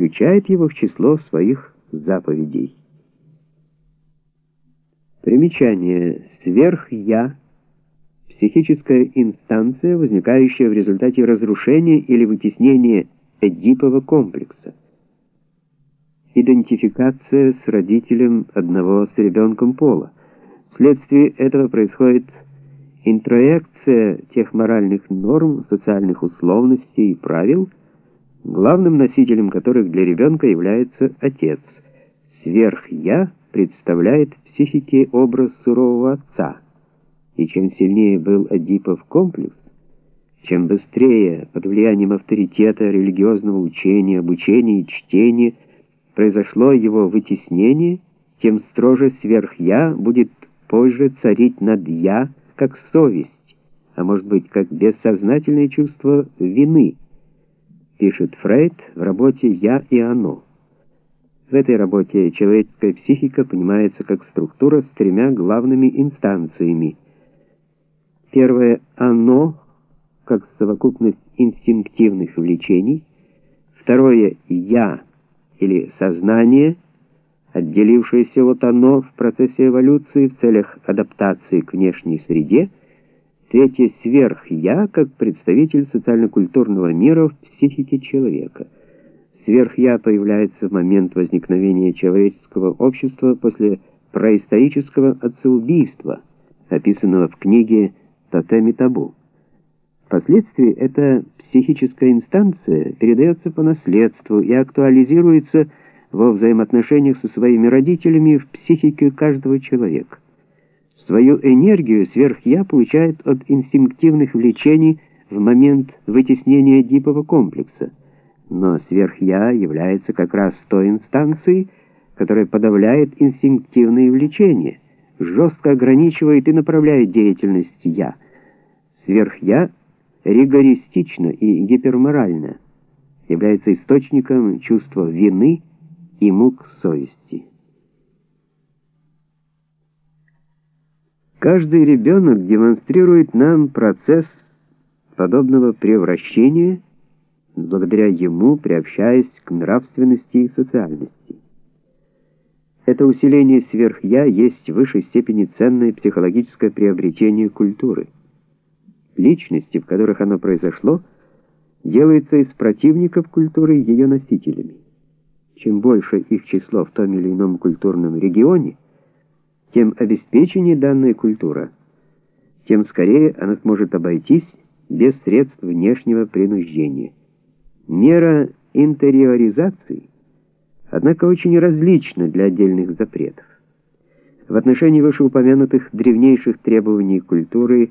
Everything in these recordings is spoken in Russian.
включает его в число своих заповедей. Примечание. Сверх-я – психическая инстанция, возникающая в результате разрушения или вытеснения Эдипова комплекса. Идентификация с родителем одного с ребенком пола. Вследствие этого происходит интроекция тех моральных норм, социальных условностей и правил, главным носителем которых для ребенка является отец. Сверх-я представляет в психике образ сурового отца, и чем сильнее был Эдипов комплекс, чем быстрее под влиянием авторитета, религиозного учения, обучения и чтения произошло его вытеснение, тем строже сверх-я будет позже царить над «я», как совесть, а может быть, как бессознательное чувство вины, пишет Фрейд в работе «Я и оно». В этой работе человеческая психика понимается как структура с тремя главными инстанциями. Первое — «оно», как совокупность инстинктивных влечений. Второе — «я» или «сознание», отделившееся от «оно» в процессе эволюции в целях адаптации к внешней среде. Третье — «сверх-я», как представитель социально-культурного мира в психике человека — Сверх-я появляется в момент возникновения человеческого общества после происторического отцеубийства, описанного в книге «Тотем и табу». Впоследствии эта психическая инстанция передается по наследству и актуализируется во взаимоотношениях со своими родителями в психике каждого человека. Свою энергию сверх-я получает от инстинктивных влечений в момент вытеснения дипового комплекса – но сверх-я является как раз той инстанцией, которая подавляет инстинктивные влечения, жестко ограничивает и направляет деятельность «я». Сверх-я ригористично и гиперморально является источником чувства вины и мук совести. Каждый ребенок демонстрирует нам процесс подобного превращения – благодаря ему приобщаясь к нравственности и социальности. Это усиление сверх-я есть в высшей степени ценное психологическое приобретение культуры. Личности, в которых оно произошло, делаются из противников культуры ее носителями. Чем больше их число в том или ином культурном регионе, тем обеспеченнее данная культура, тем скорее она сможет обойтись без средств внешнего принуждения. Мера интериоризации, однако, очень различна для отдельных запретов. В отношении вышеупомянутых древнейших требований культуры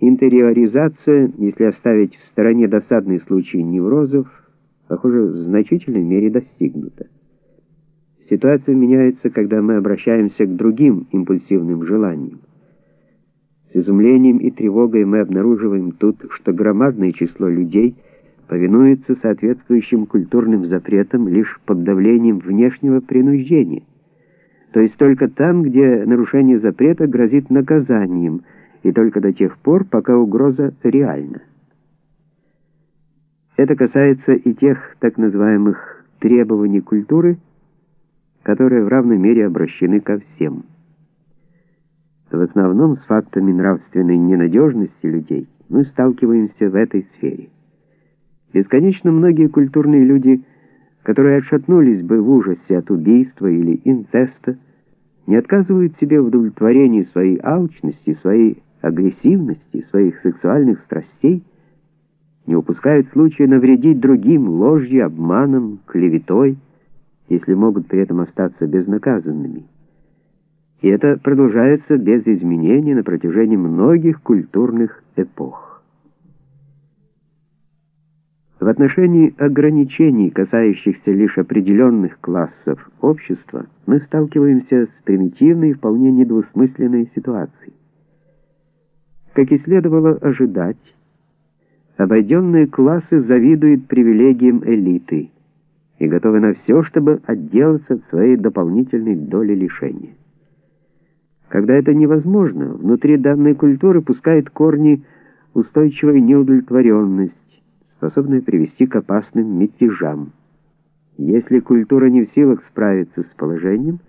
интериоризация, если оставить в стороне досадные случаи неврозов, похоже, в значительной мере достигнута. Ситуация меняется, когда мы обращаемся к другим импульсивным желаниям. С изумлением и тревогой мы обнаруживаем тут, что громадное число людей – повинуется соответствующим культурным запретам лишь под давлением внешнего принуждения, то есть только там, где нарушение запрета грозит наказанием, и только до тех пор, пока угроза реальна. Это касается и тех так называемых требований культуры, которые в равной мере обращены ко всем. В основном с фактами нравственной ненадежности людей мы сталкиваемся в этой сфере. Бесконечно многие культурные люди, которые отшатнулись бы в ужасе от убийства или инцеста, не отказывают себе в удовлетворении своей алчности, своей агрессивности, своих сексуальных страстей, не упускают случая навредить другим ложью, обманом, клеветой, если могут при этом остаться безнаказанными. И это продолжается без изменений на протяжении многих культурных эпох. В отношении ограничений, касающихся лишь определенных классов общества, мы сталкиваемся с примитивной и вполне недвусмысленной ситуацией. Как и следовало ожидать, обойденные классы завидуют привилегиям элиты и готовы на все, чтобы отделаться от своей дополнительной доли лишения. Когда это невозможно, внутри данной культуры пускает корни устойчивая неудовлетворенность, способные привести к опасным мятежам. Если культура не в силах справиться с положением,